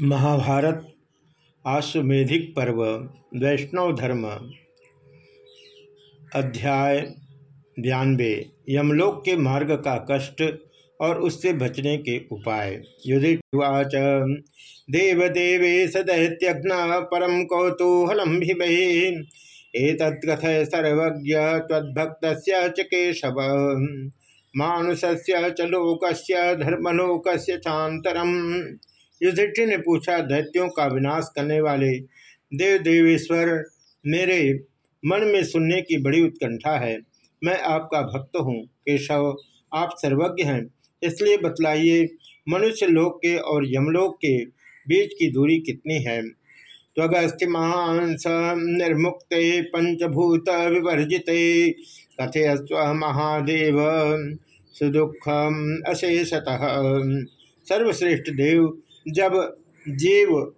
महाभारत आश्वेधिक पर्व, वैष्णव धर्म, अध्याय बयानबे यमलोक के मार्ग का कष्ट और उससे बचने के उपाय। युधिवाच देवदेवे सदैत्यघ्न परम कौतूहलम भीमहे एतत्कथय सर्वज्ञ तद्भक्त च केशव। मानुष्य च लोकस्य, धर्मलोकस्य चातरम युधिष्ठिर ने पूछा दैत्यों का विनाश करने वाले देव देवेश्वर मेरे मन में सुनने की बड़ी उत्कंठा है। मैं आपका भक्त हूँ, केशव, आप सर्वज्ञ हैं। इसलिए बतलाइए, मनुष्य लोक के और यमलोक के बीच की दूरी कितनी है? त्वगस्ति महांस निर्मुक्त, पंचभूत विवर्जित कथे स्व महादेव सुदुखम अशेषतः। सर्वश्रेष्ठ देव जब जीव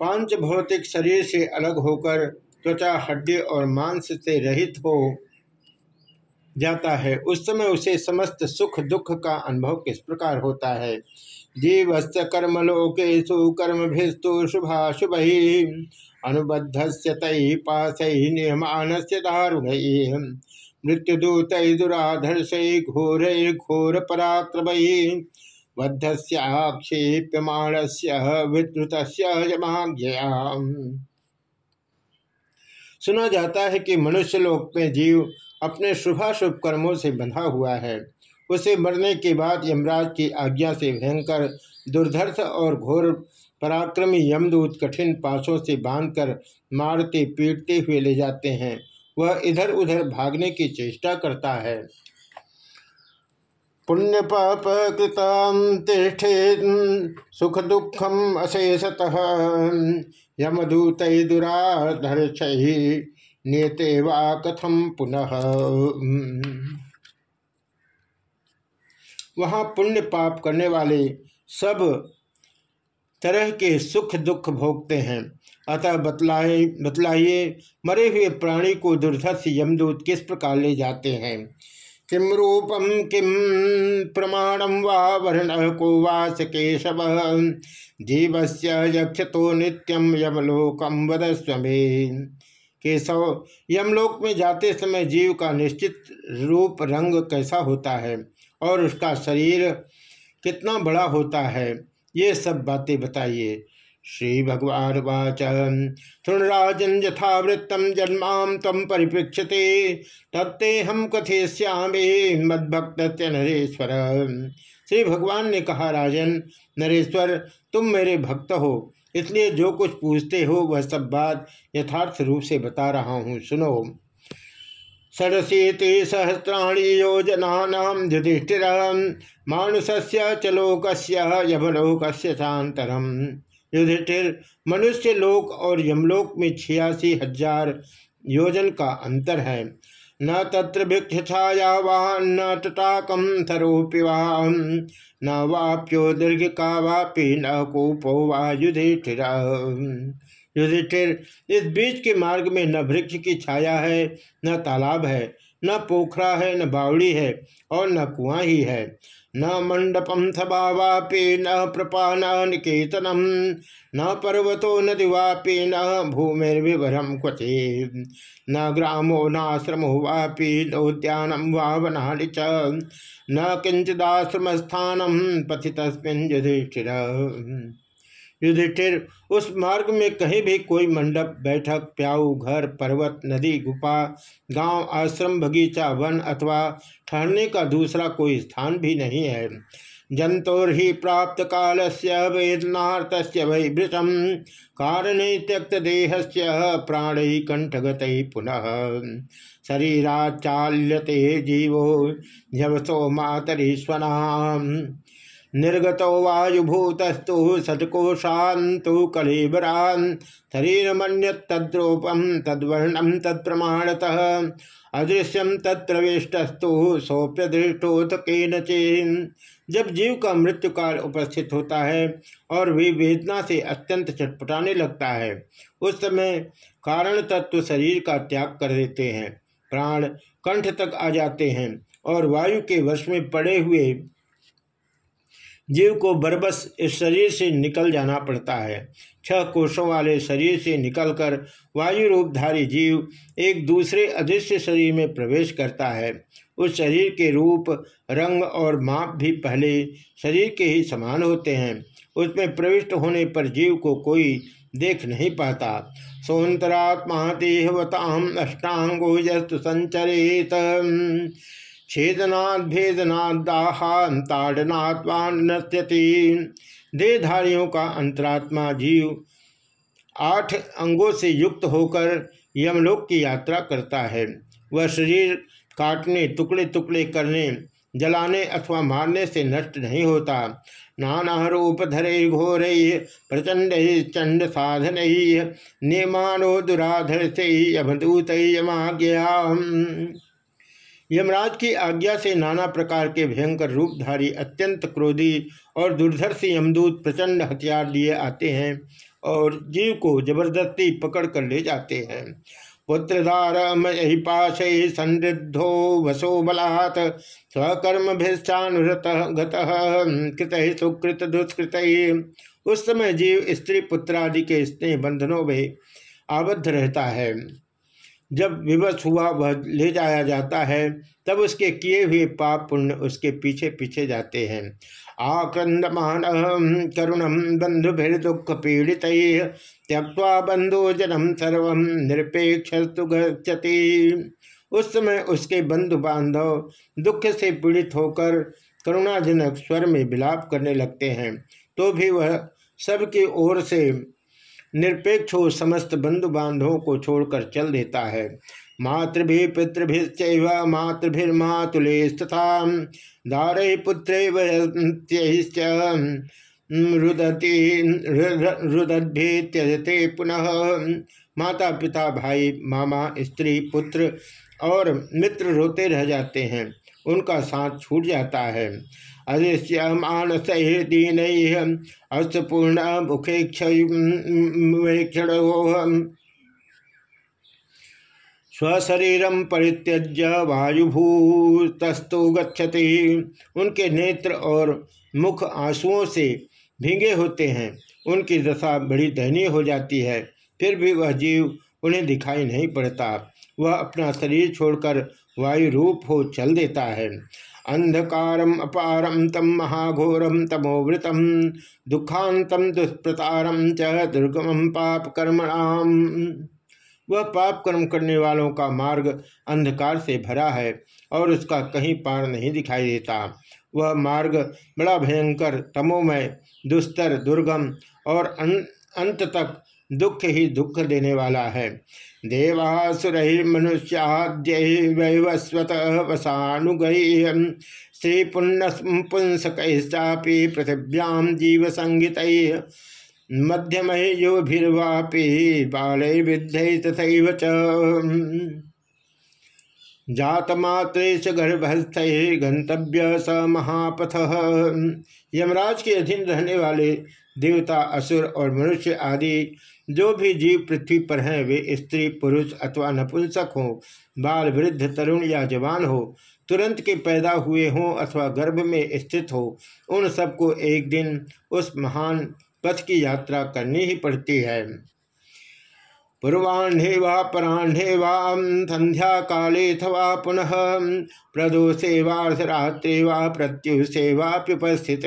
पाँच भौतिक शरीर से अलग होकर त्वचा, हड्डी और मांस से रहित हो जाता है, उस समय उसे समस्त सुख दुख का अनुभव किस प्रकार होता है? जीवस्त कर्म कर्मलोकेशु कर्म भिस्तु शुभाशुभ अनुबद्ध तय पास नियमान से दारुण मृत्युदूत दुराधर्ष घोर घोर पराक्रम बद्धस्याक्षेप्यमाण विद्रुत सुना जाता है कि मनुष्य लोक में जीव अपने शुभाशुभ कर्मों से बंधा हुआ है। उसे मरने के बाद यमराज की आज्ञा से भयंकर दुर्धर्ष और घोर पराक्रमी यमदूत कठिन पासों से बांधकर मारते पीटते हुए ले जाते हैं। वह इधर उधर भागने की चेष्टा करता है। पुण्य पाप तिष्ठे सुख दुखम अशेषतः। यमदूत दुराधर्ष नियते वा कथम पुनः? वहाँ पुण्य पाप करने वाले सब तरह के सुख दुख भोगते हैं। अतः बतलाए, बतलाइए, मरे हुए प्राणी को दुर्धर्ष यमदूत किस प्रकार ले जाते हैं? किम रूपम किम प्रमाणम वा वर्ण को वास केशव। जीवस्य यक्ष तो नित्यम यमलोकम वदस्व केशव यमलोक में जाते समय जीव का निश्चित रूप रंग कैसा होता है और उसका शरीर कितना बड़ा होता है, ये सब बातें बताइए। श्री भगवान वाच तृणराजन यथावृत्तम जन्माम तम परिपृक्षते तत्ते हम कथेश्यामे मद्भक्त नरेश्वर। श्री भगवान ने कहा, राजन, नरेश्वर, तुम मेरे भक्त हो, इसलिए जो कुछ पूछते हो, वह सब बात यथार्थ रूप से बता रहा हूँ, सुनो। षडशीति सहस्राणी योजना युधिष्ठिर मानुष्य च लोक यमलोक शांतरम युधिष्ठिर, मनुष्य लोक और यमलोक में छियासी हज़ार योजन का अंतर है। न तत्र भिक्ष छाया वाहन, न तटाकम थरोपि न वाप्यो दीर्घ का वापि न कूपो वा युधिष्ठिर। युधिष्ठिर, इस बीच के मार्ग में न वृक्ष की छाया है, न तालाब है, न पोखरा है, न बावड़ी है और न कुआँ ही है। न मंडपम थबावापि न प्रपा न निकेतनम न पर्वतो न दिवापि न भूमिर्विभरम क्वचि न ग्रामो नाश्रमो वापि नोद्यानम वावनानि च, न किंचिदाश्रम स्थानम पथि तस्मिन् युधिष्ठिर। युधिष्ठिर, उस मार्ग में कहीं भी कोई मंडप, बैठक, प्याऊ घर, पर्वत, नदी, गुफा, गाँव, आश्रम, बगीचा, वन अथवा ठहरने का दूसरा कोई स्थान भी नहीं है। जंतोर ही प्राप्त काल से वेदनाथ वैभृतम कारण त्यक्त देह से प्राण कंठगत पुनः। शरीराचाल्यते जीवो झवसो मातरीश्वना निर्गत वायुभूतस्तु सटकोशान्तु कलेबरान् शरीरमन्यतद्रूपम तद्वर्णम तत्प्रमाणतः। अदृश्यम तत्प्रविष्टस्तु सोप्यदृष्टोत केनचेन। जब जीव का मृत्यु काल उपस्थित होता है और वे वेदना से अत्यंत चटपटाने लगता है, उस समय कारण तत्व शरीर का त्याग कर देते हैं। प्राण कंठ तक आ जाते हैं और वायु के वश में पड़े हुए जीव को बरबस इस शरीर से निकल जाना पड़ता है। छह कोषों वाले शरीर से निकलकर वायु रूपधारी जीव एक दूसरे अदृश्य शरीर में प्रवेश करता है। उस शरीर के रूप, रंग और माप भी पहले शरीर के ही समान होते हैं। उसमें प्रविष्ट होने पर जीव को कोई देख नहीं पाता। सौंतरात्मा देहवताम अष्टांगो यस्तु संचरित। छेदनाद भेदनाद दाहांताड़नात्मान नृत्यति देहधारियों का अंतरात्मा जीव आठ अंगों से युक्त होकर यमलोक की यात्रा करता है। वह शरीर काटने, टुकड़े टुकड़े करने, जलाने अथवा मारने से नष्ट नहीं होता। नाना रूप धरे घोर, प्रचंड, चंड साधन नियमानो दुराधर से यमदूत यमाज्ञा यमराज की आज्ञा से नाना प्रकार के भयंकर रूपधारी अत्यंत क्रोधी और दुर्धर्ष यमदूत प्रचंड हथियार लिए आते हैं और जीव को ज़बरदस्ती पकड़ कर ले जाते हैं। पुत्रधार मयि पाश संदो वसो बलात् स्वकर्म भिष्ठानुरत कृत सुकृत दुष्कृत। उस समय जीव, स्त्री पुत्र आदि के स्नेह बंधनों में आबद्ध रहता है। जब विवश हुआ, वह ले जाया जाता है। तब उसके किए हुए पाप पुण्य उसके पीछे पीछे जाते हैं। आक्रंदमान करुणम बंधु भीर दुख पीड़ित त्यक्वा बंधु जनम सर्व निरपेक्ष उस समय उसके बंधु बांधव दुख से पीड़ित होकर करुणाजनक स्वर में विलाप करने लगते हैं। तो भी वह सबकी ओर से निरपेक्ष हो समस्त बंधु बांधवों को छोड़कर चल देता है। मातृभि पितृभिश्च मातृभिर्मातुले तथा दारे पुत्रे रुदती रुदद्भि त्यजते पुनः माता पिता भाई, मामा, स्त्री, पुत्र और मित्र रोते रह जाते हैं। उनका साथ छूट जाता है। अदृश्य मानस दीन अस्तपूर्ण मुखेक्षण स्वशरीरम परित्यज्य वायुभूतस्तु गच्छति। उनके नेत्र और मुख आंसुओं से भींगे होते हैं। उनकी दशा बड़ी दयनीय हो जाती है। फिर भी वह जीव उन्हें दिखाई नहीं पड़ता। वह अपना शरीर छोड़कर वायु रूप हो चल देता है। अंधकारम अपारम तम महाघोरम तमोवृतम दुखांतम दुष्प्रतारम च दुर्गम पाप कर्मणाम वह पाप कर्म करने वालों का मार्ग अंधकार से भरा है और उसका कहीं पार नहीं दिखाई देता। वह मार्ग बड़ा भयंकर तमोमय दुस्तर दुर्गम और अं-, अंत तक दुख ही दुख देने वाला है। देवासुर मनुष्याद्य वैवस्वत वसानुगै श्री पुण्य पृथिव्याम जीव संगीत मध्यम योभिर्वापी बाल विद्य तथा जातमात्रेश गर्भस्थ गंतव्य स महापथ। यमराज के अधीन रहने वाले देवता, असुर और मनुष्य आदि जो भी जीव पृथ्वी पर हैं, वे स्त्री, पुरुष अथवा नपुंसक हों, बाल वृद्ध, तरुण या जवान हो, तुरंत के पैदा हुए हों अथवा गर्भ में स्थित हो, उन सबको एक दिन उस महान पथ की यात्रा करनी ही पड़ती है। पूर्वाह्ने वा पराह्ने वा संध्या काले थवा पुनः प्रदोषे वार्धरात्रे वा प्रत्युषे वाप्युपस्थित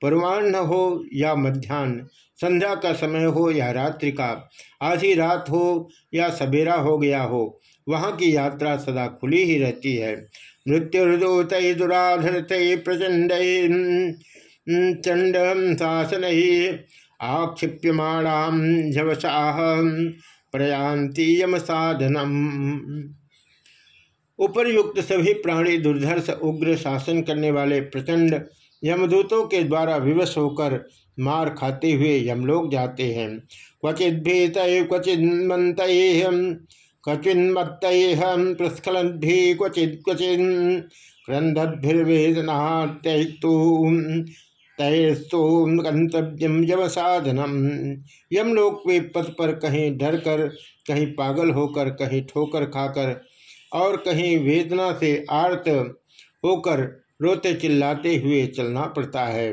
पूर्वाह्न हो या मध्यान्ह संध्या का समय हो या रात्रि का, आधी रात हो या सवेरा हो गया हो, वहाँ की यात्रा सदा खुली ही रहती है। मृत्युर्दूत दुराधरत प्रचंड चंड शासन आक्षिप्यमाणाम झवसाह प्रयांति यम साधनम। उपरयुक्त सभी प्राणी दुर्धर्ष, उग्र शासन करने वाले प्रचंड यमदूतों के द्वारा विवश होकर मार खाते हुए यमलोक जाते हैं। क्वचित भीत क्वचित मंत क्वचिन्मत्त प्रस्खलन भी क्वचित क्वचिन क्रंदद्भिर्वेदना तयस्तु गंतव्यम यम साधनम यमलोक वे पथ पर कहीं डर कर कहीं पागल होकर, कहीं ठोकर खाकर, और कहीं वेदना से आर्त होकर रोते चिल्लाते हुए चलना पड़ता है।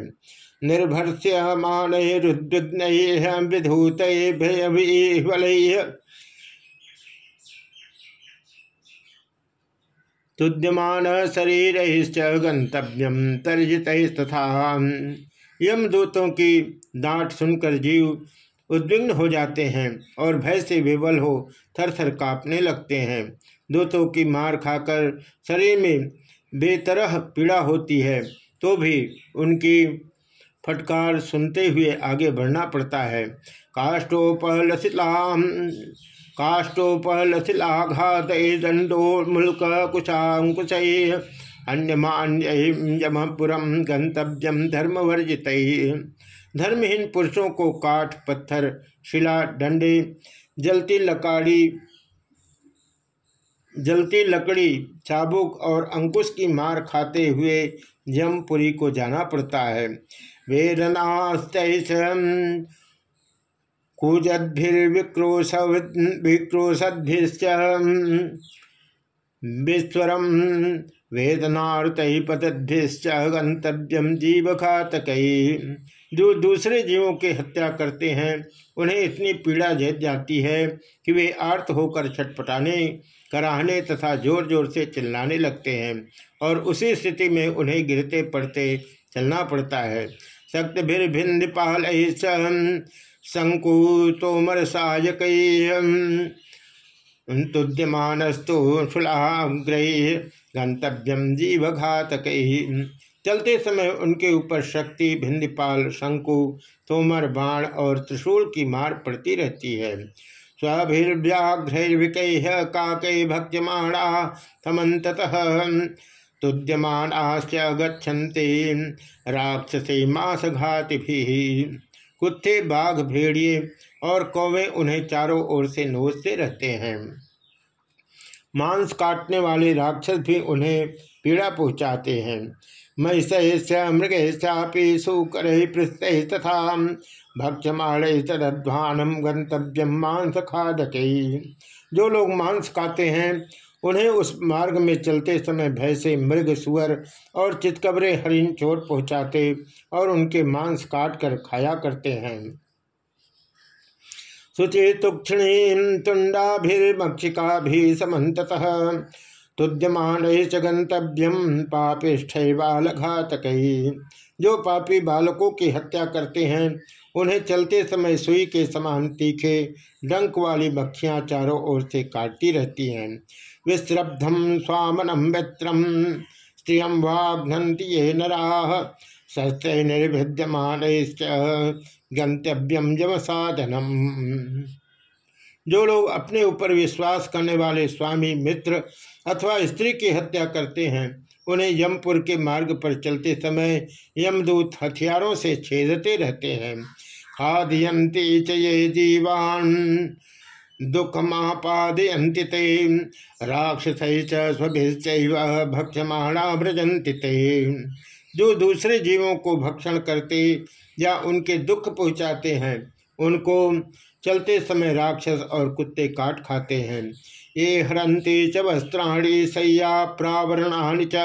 निर्भर मान रुद्विग्न विधूत भय तुद्यमान शरीर गंतव्यम तर्जित तथा यमदूतों की डांट सुनकर जीव उद्विग्न हो जाते हैं और भय से विवल हो थर थर काँपने लगते हैं। दूतों की मार खाकर शरीर में बेतरह पीड़ा होती है तो भी उनकी फटकार सुनते हुए आगे बढ़ना पड़ता है। काष्टोपलशिलाम काष्टोपलशिलाघात दंडो मुल्क कुशाकुश अन्यमान्यमपुरम गंतव्यम धर्मवर्जित धर्महीन पुरुषों को काठ, पत्थर, शिला, डंडे, जलती लकाड़ी, जलती लकड़ी, चाबुक और अंकुश की मार खाते हुए यमपुरी को जाना पड़ता है। वेदनास्त कूजद्भिर्विक्रोश विक्रोशद्भिश्च विस्वरम वेदनार्त पतद्भिश्च गंतव्यम जीव घातक जो दूसरे जीवों के हत्या करते हैं, उन्हें इतनी पीड़ा झेल जाती है कि वे आर्त होकर छटपटाने, कराहने तथा ज़ोर ज़ोर से चिल्लाने लगते हैं और उसी स्थिति में उन्हें गिरते पड़ते चलना पड़ता है। शक्त भिर भिन्न पाल शंकु तोमर सायक तुद्यमानस्तु शुलाग्रह गंतव्यम जीव घातक चलते समय उनके ऊपर शक्ति भिंदपाल शंकु, तोमर, बाण और त्रिशूल की मार पड़ती रहती है। स्वभिर्व्याघ्रैर्विकैः काकै भक्ष्यमाणा समन्ततः तुद्यमानाश्च गच्छन्ति राक्षसी मांसघातिभिः। कुत्ते बाघ भेड़िए और कौवे उन्हें चारों ओर से नोचते रहते हैं। मांस काटने वाले राक्षस भी उन्हें पीड़ा पहुँचाते हैं। महिष मृगेशापि सूकर पृष्ठ तथा भक्षमाण तदध्वानम गंतव्यम मांस खादक। जो लोग मांस खाते हैं उन्हें उस मार्ग में चलते समय भय से मृग, सुअर और चितकबरे हरिण चोट पहुँचाते और उनके मांस काट कर खाया करते हैं। शुचि तुक्षिणी तुंडाभिर्मक्षिका भी समत तुद्यमान गंतव्यम पापिष्ठ बाल घातक जो पापी बालकों की हत्या करते हैं उन्हें चलते समय सुई के समान तीखे, डंक वाली मक्खियाँ चारों ओर से काटती रहती हैं। विश्रब्धम स्वामनम मित्रम स्त्रियम वाघ्नती ये नरा शस्त्र निर्भिद्यमान गंतव्यम जम साधनम जो लोग अपने ऊपर विश्वास करने वाले स्वामी मित्र अथवा स्त्री की हत्या करते हैं उन्हें यमपुर के मार्ग पर चलते समय यमदूत हथियारों से छेदते रहते हैं। खादयंती चे जीवान दुखमापादयंति ते। राक्षस स्वभिश्चैव भक्षमाणा व्रजंति ते। जो दूसरे जीवों को भक्षण करते या उनके दुख पहुँचाते हैं, उनको चलते समय राक्षस और कुत्ते काट खाते हैं। ये हरंती च वस्त्राणी सैया प्रावरणानि च।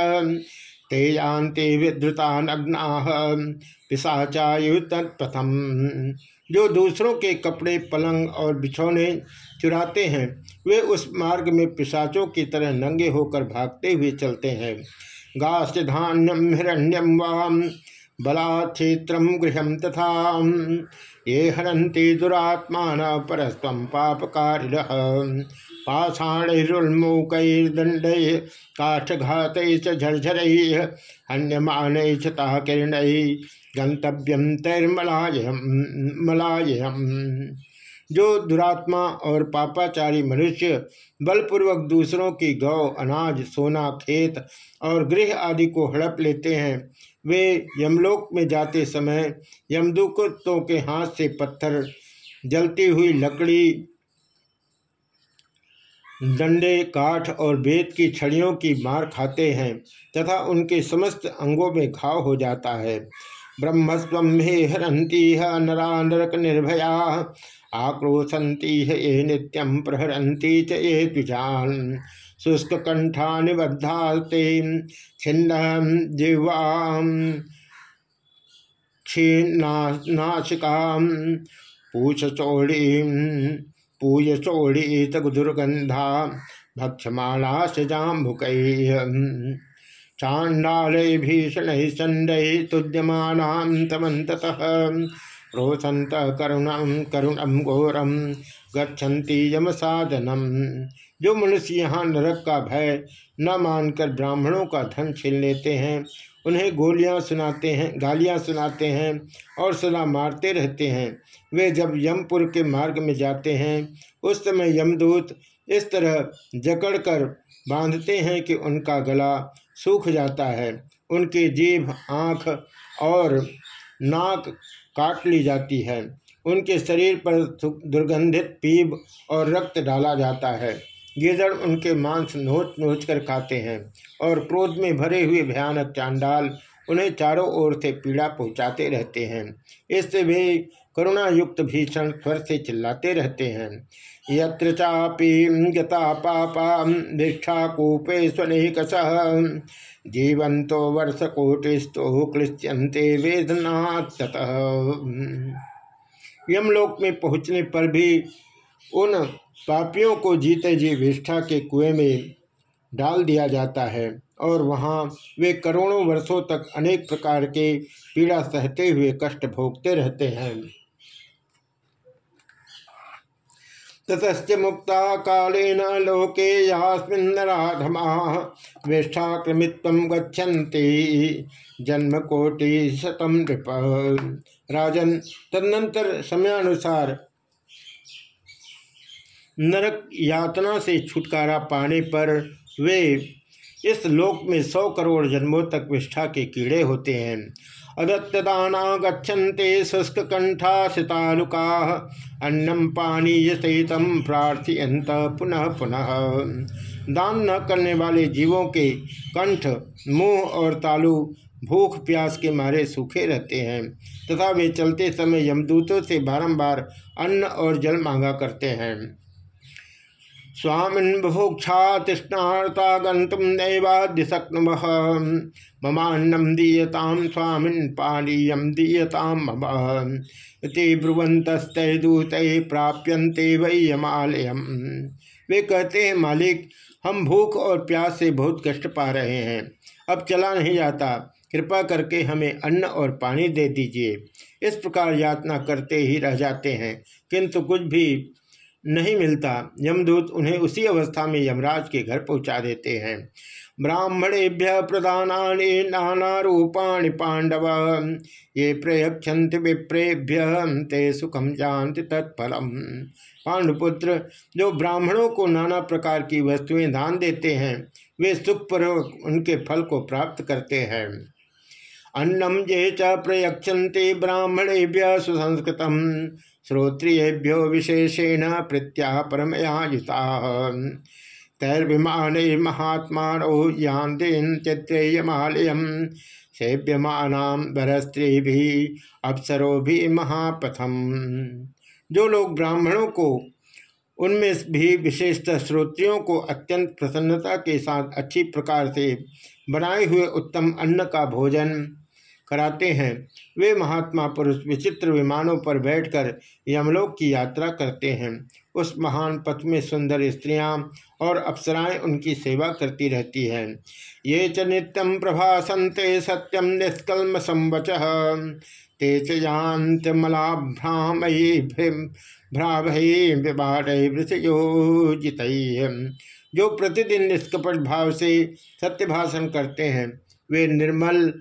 ते यान्ति विद्रुता नग्ना पिशाचायु जो दूसरों के कपड़े, पलंग और बिछौने चुराते हैं, वे उस मार्ग में पिशाचों की तरह नंगे होकर भागते हुए चलते हैं। गाश्च धान्यम हिरण्यम वाम बलाक्षेत्र गृह तथा ये हरती दुरात्मा परस्व पापकारिण। पाषाणैरुन्मूकैर्दंड काष्ठघात झरझर, हन्यमान किरण गंतव्यम तैर्मलायम मलायम जो दुरात्मा और पापाचारी मनुष्य बलपूर्वक दूसरों की गौ, अनाज, सोना, खेत और गृह आदि को हड़प लेते हैं, वे यमलोक में जाते समय यमदूतों के हाथ से पत्थर, जलती हुई लकड़ी डंडे, काठ और बेत की छड़ियों की मार खाते हैं तथा उनके समस्त अंगों में घाव हो जाता है। ब्रह्मस्व हे हरती नरा नरक निर्भया आक्रोशंती है ये नित्यम प्रहरती च ये द्विजान। शुष्क कंठा निबद्धास्ते छिन्न जिह्वाम क्षीनाशिका पूछ चौड़ी पूय चौड़ी तक दुर्गंधा भक्षमाणा जाम्बुक चांडाल भीषण तुद्यमान तमत रोसंत करुणम करुणम घोरम गच्छन्ति यम साधनम जो मनुष्य यहाँ नरक का भय न मानकर ब्राह्मणों का धन छीन लेते हैं उन्हें गोलियाँ सुनाते हैं, गालियाँ सुनाते हैं और सदा मारते रहते हैं। वे जब यमपुर के मार्ग में जाते हैं, उस समय यमदूत इस तरह जकड़कर बांधते हैं कि उनका गला सूख जाता है। उनकी जीभ, आँख और नाक काट ली जाती है। उनके शरीर पर दुर्गंधित पीब और रक्त डाला जाता है। गिदड़ उनके मांस नोच नोच कर खाते हैं और क्रोध में भरे हुए भयानक चांडाल उन्हें चारों ओर से पीड़ा पहुंचाते रहते हैं। इससे वे करुणा युक्त भीषण स्वर से चिल्लाते रहते हैं। यत्र चापी गता पापा भिक्षा कूपे स्वनिकस जीवंतो वर्ष कोटिस्तो क्लिश्यंते वेदना यमलोक में पहुँचने पर भी उन पापियों को जीते जी विष्ठा के कुएँ में डाल दिया जाता है और वहाँ वे करोड़ों वर्षों तक अनेक प्रकार के पीड़ा सहते हुए कष्ट भोगते रहते हैं। ततच मुक्ता कालेन लोके यास्मिन्नराधमा विष्ठाक्रमित्व गच्छन्ति। जन्म कोटि शतम नृप। राजन तदनंतर समयानुसार नरक यातना से छुटकारा पाने पर वे इस लोक में सौ करोड़ जन्मों तक विष्ठा के कीड़े होते हैं। अदत्तदाना गच्छन्ते शुष्क कंठा सितालुका अन्नम पानीय सहित प्रार्थयंत पुनः पुनः। दान न करने वाले जीवों के कंठ, मुँह और तालु भूख प्यास के मारे सूखे रहते हैं, तथा वे चलते समय यमदूतों से बारंबार अन्न और जल मांगा करते हैं। स्वामिन बुभुक्षा तृष्णाता गंतुम नैवाद्य शक्नुम ममान्नम दीयताम स्वामिन पानीयम दीयताम मम। ब्रुवंतस्तूत प्राप्यंते वै यमालयम वे कहते हैं मालिक, हम भूख और प्यास से बहुत कष्ट पा रहे हैं। अब चला नहीं जाता। कृपा करके हमें अन्न और पानी दे दीजिए। इस प्रकार यातना करते ही रह जाते हैं। किंतु कुछ भी नहीं मिलता। यमदूत उन्हें उसी अवस्था में यमराज के घर पहुँचा देते हैं। ब्राह्मणेभ्य प्रदान नाना रूपाणि पांडव, ये प्रयक्षत विप्रेभ्य, ते सुखम जानते तत्फलम। पांडुपुत्र, जो ब्राह्मणों को नाना प्रकार की वस्तुएँ दान देते हैं, वे सुखपूर्वक उनके फल को प्राप्त करते हैं। अन्नम ये च प्रयक्षते ब्राह्मणेभ्य सुसंस्कृत श्रोत्रियेभ्यो विशेषेण प्रत्या परमयायुता। तैर्विमान महात्मा यान्देन चित्रेयमालयम। सेव्यमानाम बरस्त्री भी अप्सरो भी महापथम। जो लोग ब्राह्मणों को, उनमें भी विशेषतः श्रोत्रियों को अत्यंत प्रसन्नता के साथ अच्छी प्रकार से बनाए हुए उत्तम अन्न का भोजन कराते हैं। वे महात्मा पुरुष विचित्र विमानों पर बैठकर यमलोक की यात्रा करते हैं। उस महान पथ में सुंदर स्त्रियाँ और अप्सराएँ उनकी सेवा करती रहती हैं। ये च नित्यम प्रभासंते सत्यम निष्कलम संवच ते चांतमलाभ्रामयी भ्राभयी वृषयोजित। जो प्रतिदिन निष्कपट भाव से सत्य भाषण करते हैं, वे निर्मल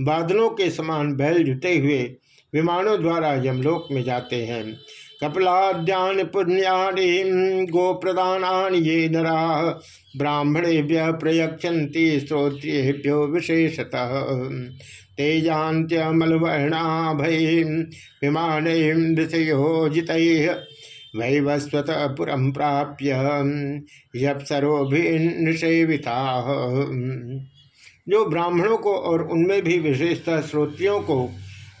बादलों के समान बैल जुटे हुए विमानों द्वारा यमलोक में जाते हैं। कपिलाद्यान पुण्यानि गो प्रदान ये नरा ब्राह्मणेभ्य प्रयक्षति श्रोत्रेभ्यो विशेषतः। भय विमान विषयोजित वैवस्वत पुरम प्राप्य यप्सरोभिन्सेविता जो ब्राह्मणों को और उनमें भी विशेषतः श्रोत्रियों को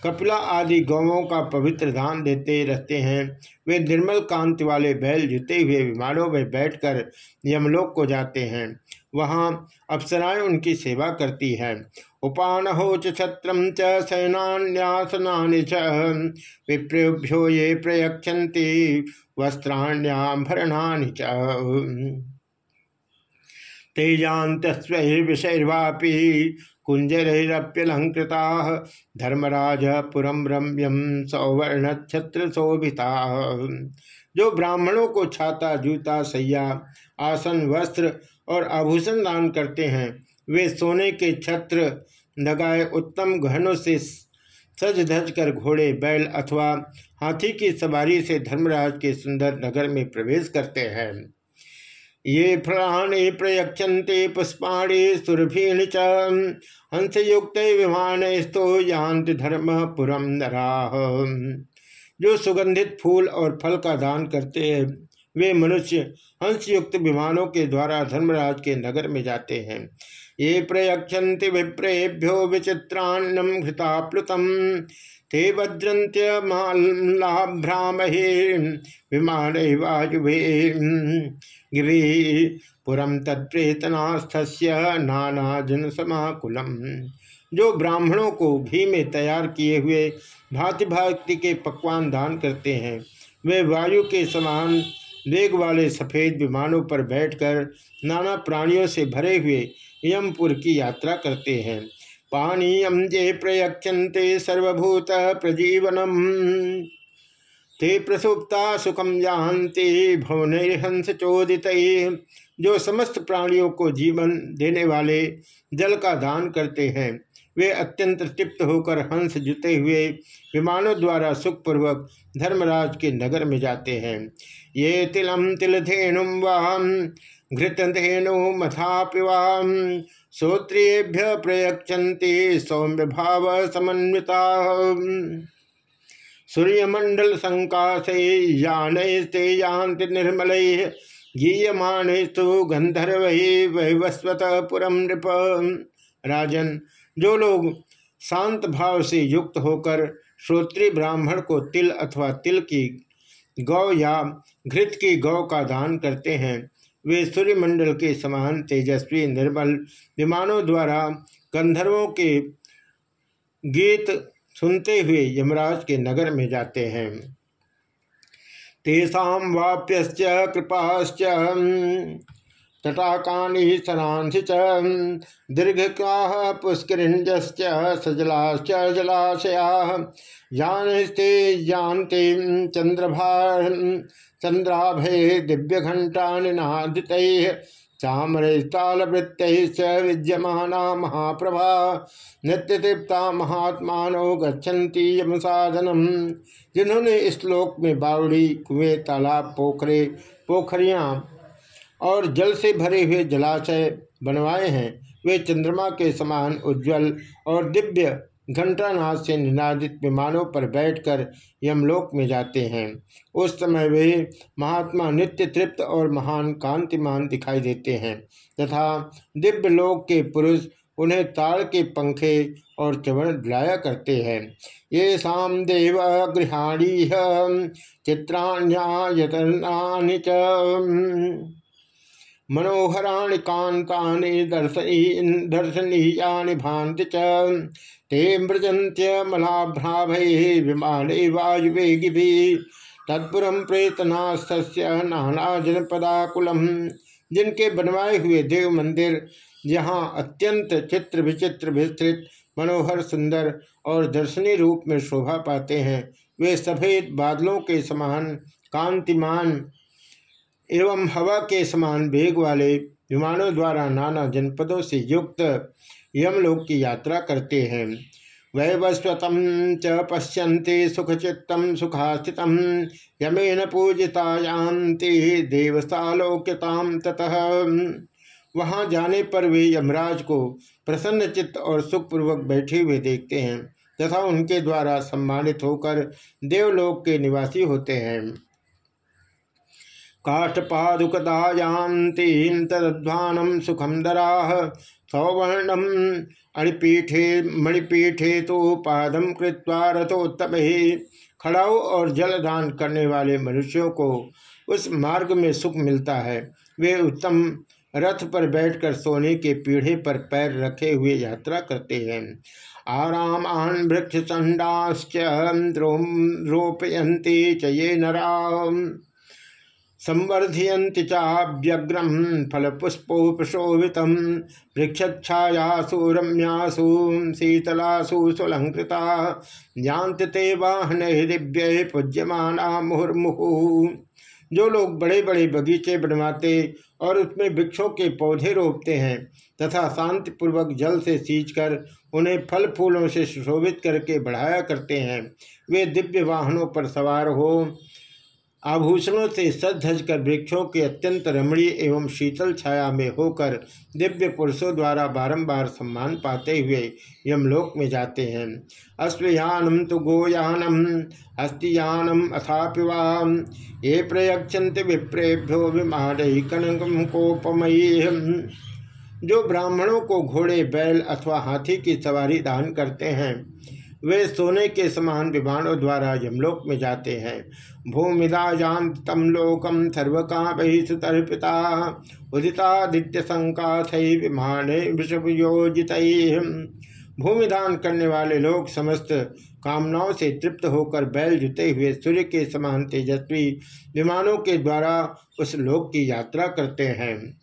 कपिला आदि गौवों का पवित्र दान देते रहते हैं। वे निर्मल कांति वाले बैल जुते हुए विमानों में बैठकर यमलोक को जाते हैं। वहाँ अप्सराएँ उनकी सेवा करती है। उपानहो छत्रम च सैनान्यासना च। विप्रेभ्यो ये प्रयक्षति वस्त्राण्याभरणा च। तेजान्तस्वैर्विषैर्वापि कुंजरप्यलंकृता धर्मराज पुरम रम्यम सौवर्ण छत्र शोभिता जो ब्राह्मणों को छाता, जूता, सैया, आसन, वस्त्र और आभूषण दान करते हैं, वे सोने के छत्र लगाए उत्तम गहनों से सज धज कर घोड़े, बैल अथवा हाथी की सवारी से धर्मराज के सुंदर नगर में प्रवेश करते हैं। ये फलाने प्रयक्षते पुष्पाणी सुरभीण च। हंसयुक्त विमान स्तो यांत धर्म पुरम नराह जो सुगंधित फूल और फल का दान करते हैं, वे मनुष्य हंसयुक्त विमानों के द्वारा धर्मराज के नगर में जाते हैं। ये प्रयक्षति विप्रेभ्यो विचित्रान्नम घृताप्लुतम। ते भद्रंत्यमालाभ्रामहे विमान वायुवे। गिरी पुरम तत्प्रेतनास्थस्य नाना जन समाकुलम जो ब्राह्मणों को घी में तैयार किए हुए भांति भांति के पकवान दान करते हैं, वे वायु के समान वेग वाले सफ़ेद विमानों पर बैठकर नाना प्राणियों से भरे हुए यमपुर की यात्रा करते हैं। पानीयम जे प्रयक्षते सर्वभूत प्रजीवनम। ते प्रसुप्ता सुखम जानते भवन हंस चोदित। जो समस्त प्राणियों को जीवन देने वाले जल का दान करते हैं, वे अत्यंत तृप्त होकर हंस जुते हुए विमानों द्वारा सुखपूर्वक धर्मराज के नगर में जाते हैं। ये तिलम तिलधेनु वाम घृतधेनु मथा पिवाम श्रोत्रियेभ्य प्रयक्षति सौम्य भाव समन्विता। सूर्यमंडल संकाशे यानस्ते यान्ति निर्मल गीयमाणस्तु गंधर्व वैवस्वत पुरम नृप। राजन, जो लोग शांत भाव से युक्त होकर श्रोत्री ब्राह्मण को तिल अथवा तिल की गौ या घृत की गौ का दान करते हैं वे सूर्यमंडल के समान तेजस्वी निर्मल विमानों द्वारा गंधर्वों के गीत सुनते हुए यमराज के नगर में जाते हैं। तेषा वाप्य कृपाश्च। तटाकानि सरांसि च। दीर्घकाः पुष्करिण्यश्च सजलाश्च जलाशया। जानस्ते जानते चंद्रभा चंद्राभे दिव्यघंटा निनादित चामरतालवृत्त विद्यमाना महाप्रभा। नित्यतृप्ता महात्मा गच्छन्ति यम साधनम जिन्होंने इस श्लोक में बावड़ी, कुएँ, तालाब, पोखरे पोखरियाँ और जल से भरे हुए जलाशय बनवाए हैं। वे चंद्रमा के समान उज्जवल और दिव्य घंटानाथ से निनादित विमानों पर बैठकर यमलोक में जाते हैं। उस समय वे महात्मा नित्य तृप्त और महान कांतिमान दिखाई देते हैं तथा दिव्य लोक के पुरुष उन्हें ताड़ के पंखे और चवण दिलाया करते हैं। ये शाम देव गृहाणी चित्राण्यतनानि च। मनोहराणि कांतानि दर्शनी दर्शनीयानि भान्ति च। ते मृजंत्यमलाभ्राभै विमाने वायुवेगिभि तत्पुरम प्रेतनास्थस्य नाना जनपदाकुलम जिनके बनवाए हुए देव मंदिर यहाँ अत्यंत चित्र विचित्र विस्तृत, मनोहर, सुंदर और दर्शनीय रूप में शोभा पाते हैं। वे सफ़ेद बादलों के समान कांतिमान एवं हवा के समान वेग वाले विमानों द्वारा नाना जनपदों से युक्त यमलोक की यात्रा करते हैं। वैवस्वतम च पश्यन्ति सुखचित्तम सुखास्थित यमेन पूजिता पूजितायांति देवसालोक्यताम ततः। वहाँ जाने पर वे यमराज को प्रसन्न चित्त और सुखपूर्वक बैठे हुए देखते हैं तथा उनके द्वारा सम्मानित होकर देवलोक के निवासी होते हैं। काष्ठपादुकदायांती तद्वानम सुखम दरा सौवर्णम अणिपीठे मणिपीठे तो पादम कृत्वा रथोत्तम खड़ाऊ और जलदान करने वाले मनुष्यों को उस मार्ग में सुख मिलता है। वे उत्तम रथ पर बैठकर सोने के पीढ़े पर पैर रखे हुए यात्रा करते हैं। आरामान वृक्ष चंडाश्च रोपयंती च ये संवर्धयन्ति चाव्यग्रम फलपुष्पोपशोभित वृक्षायासु रम्यासु शीतलासु सुलंकृता जानते ते वाहन दिव्य पूज्यमाना मुहुर्मुहु जो लोग बड़े बड़े बगीचे बनवाते और उसमें वृक्षों के पौधे रोपते हैं तथा शांतिपूर्वक जल से सींचकर उन्हें फल फूलों से सुशोभित करके बढ़ाया करते हैं, वे दिव्य वाहनों पर सवार हो आभूषणों से सज कर वृक्षों के अत्यंत रमणीय एवं शीतल छाया में होकर दिव्य पुरुषों द्वारा बारंबार सम्मान पाते हुए यमलोक में जाते हैं। अश्वयानम तो गोयानम, हस्तियानम अथापिवा ये प्रयक्षंत विप्रेभ्यो विमान कनकम कोपमयी जो ब्राह्मणों को घोड़े, बैल अथवा हाथी की सवारी दान करते हैं वे सोने के समान विमानों द्वारा यमलोक में जाते हैं। भूमिदा जान तम लोकम सर्वकामि सुतर्पिता उदितादित्य संकाथ विमान विषयोजित भूमिदान करने वाले लोग समस्त कामनाओं से तृप्त होकर बैल जुते हुए सूर्य के समान तेजस्वी विमानों के द्वारा उस लोक की यात्रा करते हैं।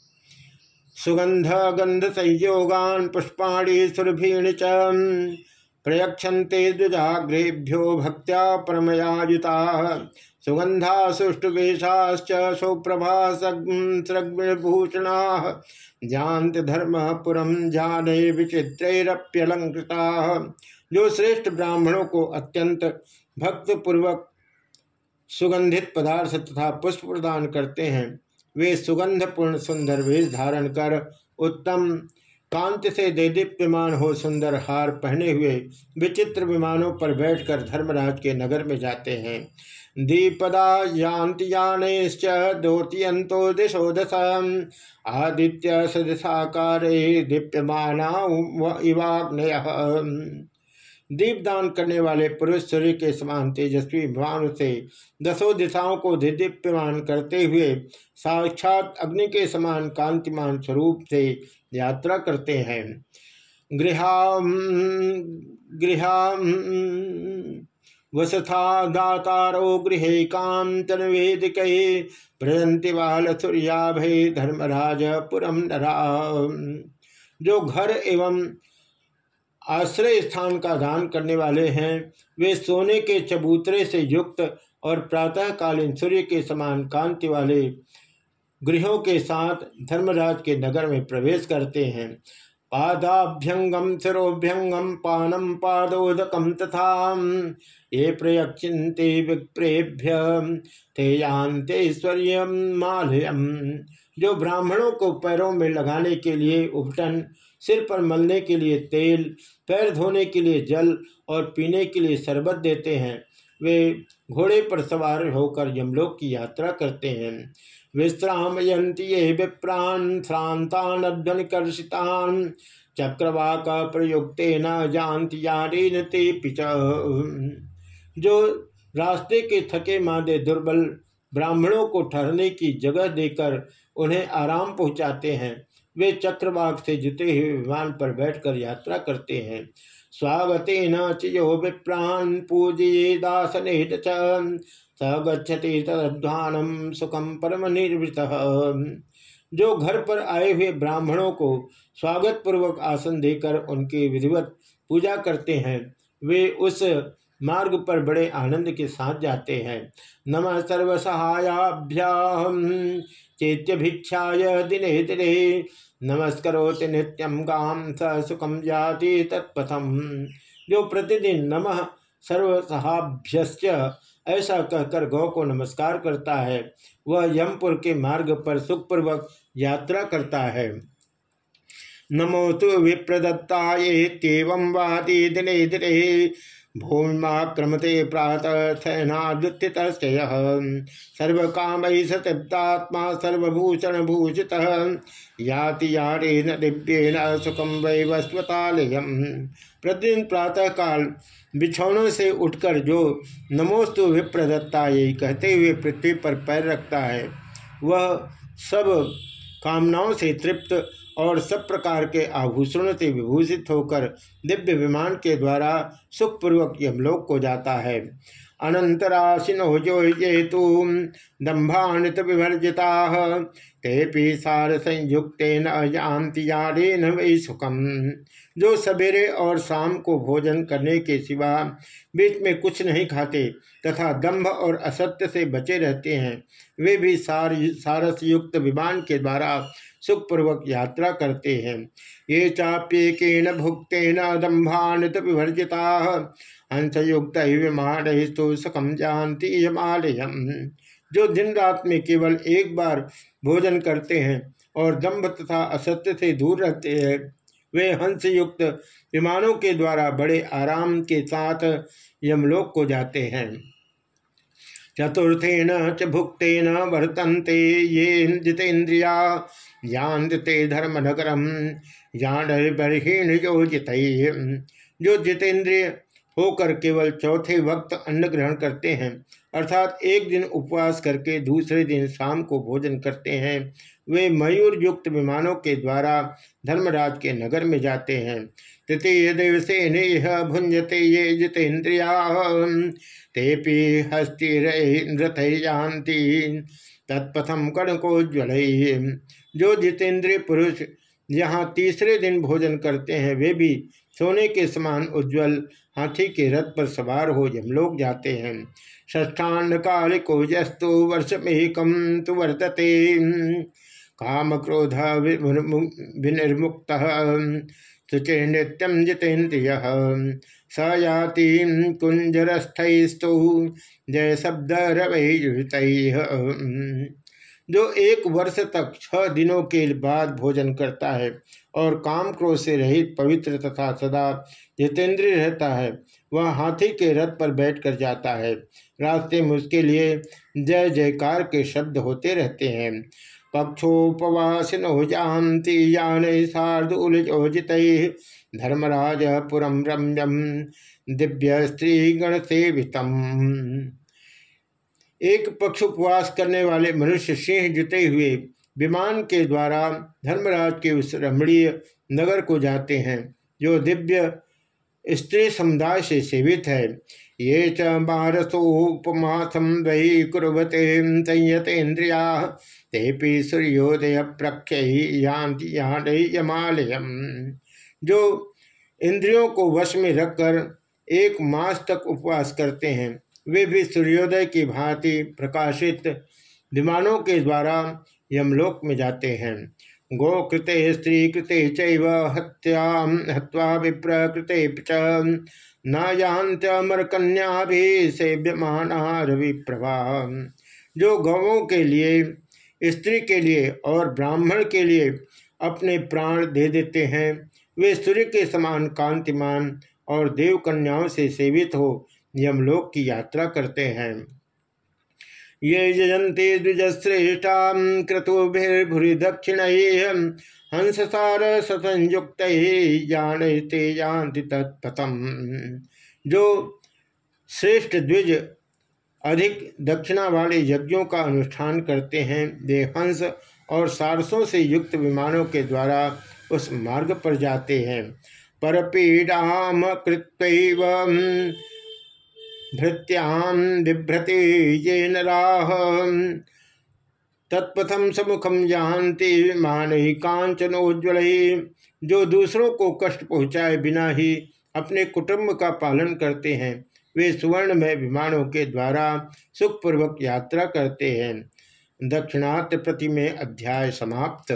सुगंध गंध संयोगान पुष्पाणी सुरभीण च। प्रयक्षते द्विजाग्रेभ्यो भक्त्या परमयायुता सुगंधा सुष्टुवेशाश्च सुप्रभा सृग्भूषणा जानत धर्मपुरम जाने विचित्रप्यलंकृता जो श्रेष्ठ ब्राह्मणों को अत्यंत भक्तपूर्वक सुगंधित पदार्थ तथा पुष्प प्रदान करते हैं। वे सुगंधपूर्ण सुंदर वेश धारण कर उत्तम कांति से देदीप्यमान हो सुंदर हार पहने हुए विचित्र विमानों पर बैठकर धर्मराज के नगर में जाते हैं। दीपदा यान्ति यानेश्च द्योतियंतो दिशो दश आदित्य सदसाकार दीप्यमाना इवाग्नय। दीपदान करने वाले पुरुष सूर्य के समान तेजस्वी भानु से दसों दिशाओं को दीप्यमान करते हुए साक्षात अग्नि के समान कांतिमान स्वरूप से यात्रा करते हैं। वसथा दातारो गृह बाल सूर्याभय धर्मराज पुरम नरा जो घर एवं आश्रय स्थान का दान करने वाले हैं, वे सोने के चबूतरे से युक्त और प्रातःकालीन सूर्य के समान कांति वाले गृहों के साथ धर्मराज के नगर में प्रवेश करते हैं। पादाभ्यंगम शिरोभ्यंगम पानम पादोदकम तथा ये प्रयक्षिते विप्रेभ्य तेयांतेश्वर्य मालयम जो ब्राह्मणों को पैरों में लगाने के लिए उपटन, सिर पर मलने के लिए तेल, पैर धोने के लिए जल और पीने के लिए शरबत देते हैं, वे घोड़े पर सवार होकर यमलोक की यात्रा करते हैं। विश्रामयंती ये विप्रान श्रांतान चक्रवाक प्रयुक्त न जानती यारीन ते पिच जो रास्ते के थके मादे दुर्बल ब्राह्मणों को ठहरने की जगह देकर उन्हें आराम पहुंचाते हैं, वे चक्रवाक से जुते हुए विमान पर बैठकर यात्रा करते हैं। स्वागते न चियो विप्रान पूजिए दासन स गच्छति तद्वानम सुखम परम निर्वृत जो घर पर आए हुए ब्राह्मणों को स्वागत पूर्वक आसन देकर उनकी विधिवत पूजा करते हैं, वे उस मार्ग पर बड़े आनंद के साथ जाते हैं। नम सर्वसहायाभ्याम चैत्य भिक्षाय दिने दिने, नमस्करोति नित्यम गाम स सुखम जाति तत्पथम। जो प्रतिदिन नमः सर्वसहाभ्यश्च ऐसा कहकर गौ को नमस्कार करता है। वह यमपुर के मार्ग पर सुखपूर्वक यात्रा करता है। नमो तो विप्रदत्ताएवं वादी दिने दिने। भूमिमाक्रमते प्रातः सर्व काम सतप्तात्मा सर्वभूषण भूषित याति यारेन दिव्येन सुखम वै वस्वतालयम प्रतिदिन प्रातः काल बिछौनों से उठकर जो नमोस्तु विप्रदत्ता यही कहते हुए पृथ्वी पर पैर रखता है, वह सब कामनाओं से तृप्त और सब प्रकार के आभूषणों से विभूषित होकर दिव्य विमान के द्वारा सुखपूर्वक यमलोक को जाता है। अनंतराशिनो जो ये तो दम्भान्वित विभर्जिता ते सार संयुक्त न जानती यारेन वही सुखम। जो सवेरे और शाम को भोजन करने के सिवा बीच में कुछ नहीं खाते तथा दंभ और असत्य से बचे रहते हैं, वे भी सार सारस युक्त विमान के द्वारा सुखपूर्वक यात्रा करते हैं। ये चाप्येकेन भुक्तेन दम्भान्वित विभर्जिता। हंसयुक्त विमान सुखम जानती यमालयम। जो दिन रात में केवल एक बार भोजन करते हैं और दम्भ तथा असत्य से दूर रहते हैं, वे हंस युक्त विमानों के द्वारा बड़े आराम के साथ यमलोक को जाते हैं। चतुर्थेन च भुक्तेन वर्तन्ते ये जितेन्द्रिया यान्ते धर्म नगरम यान बरहीन जो जितेंद्रिय होकर केवल चौथे वक्त अन्न ग्रहण करते हैं, अर्थात एक दिन उपवास करके दूसरे दिन शाम को भोजन करते हैं, वे मयूर युक्त विमानों के द्वारा धर्मराज के नगर में जाते हैं। तृतीय दिवसे नेह भुंजते ये जितेन्द्रिया तेपी हस्तिरथयांति तत्पथम कणकोज्वल जो जितेंद्रिय पुरुष यहाँ तीसरे दिन भोजन करते हैं, वे भी सोने के समान उज्ज्वल हाथी के रथ पर सवार हो यमलोक जाते हैं। ष्ठान्न कालिको जस्तु वर्षमेकम तो वर्तते। काम क्रोध विनिर्मुक्त। शुचि नित्यम जितेन्द्रिय स याति कुंजरस्थस्तु जय शब्द रवैयुत। जो एक वर्ष तक छह दिनों के बाद भोजन करता है और काम क्रोध से रहित, पवित्र तथा सदा जितेंद्रिय रहता है, वह हाथी के रथ पर बैठकर जाता है। रास्ते में उसके लिए जय जयकार के शब्द होते रहते हैं। पक्षोपवासिनो जानती, यान शार्दूलजोजित धर्मराज पुरम रम्यम दिव्य स्त्री गण सेवितम एक पक्ष उपवास करने वाले मनुष्य सिंह जुते हुए विमान के द्वारा धर्मराज के उस रमणीय नगर को जाते हैं, जो दिव्य स्त्री समुदाय से सेवित है। ये च मारसोपमासम वही कुरते संयतेन्द्रिया तेपी सूर्योदय प्रख्य ही यमालयम। जो इंद्रियों को वश में रखकर एक मास तक उपवास करते हैं वे भी सूर्योदय की भांति प्रकाशित विमानों के द्वारा यमलोक में जाते हैं। गोकृते स्त्री कृते चैव हत्या हत्वा विप्रकृते न यान्त्यमर कन्या भी सेव्यमाना रवि प्रभा जो गौों के लिए, स्त्री के लिए और ब्राह्मण के लिए अपने प्राण दे देते हैं, वे सूर्य के समान कांतिमान और देव कन्याओं से सेवित हो यमलोक की यात्रा करते हैं। ये जयंती द्विजश्रेष्ठा क्रतुभिर्भुरी दक्षिण हंससार सतंयुक्त जानते जानति तत्पथम। जो श्रेष्ठ द्विज अधिक दक्षिणा वाले यज्ञों का अनुष्ठान करते हैं, वे हंस और सारसों से युक्त विमानों के द्वारा उस मार्ग पर जाते हैं। परपीडाम कृत्व भृत्याम बिभ्रति ये नाह तत्पथम समुखम जानते मान ही कांचनोज्वल जो दूसरों को कष्ट पहुँचाए बिना ही अपने कुटुंब का पालन करते हैं, वे सुवर्ण में विमानों के द्वारा सुखपूर्वक यात्रा करते हैं। दक्षिणात् प्रति में अध्याय समाप्त।